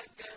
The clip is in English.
إنك